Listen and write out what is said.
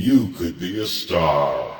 You could be a star.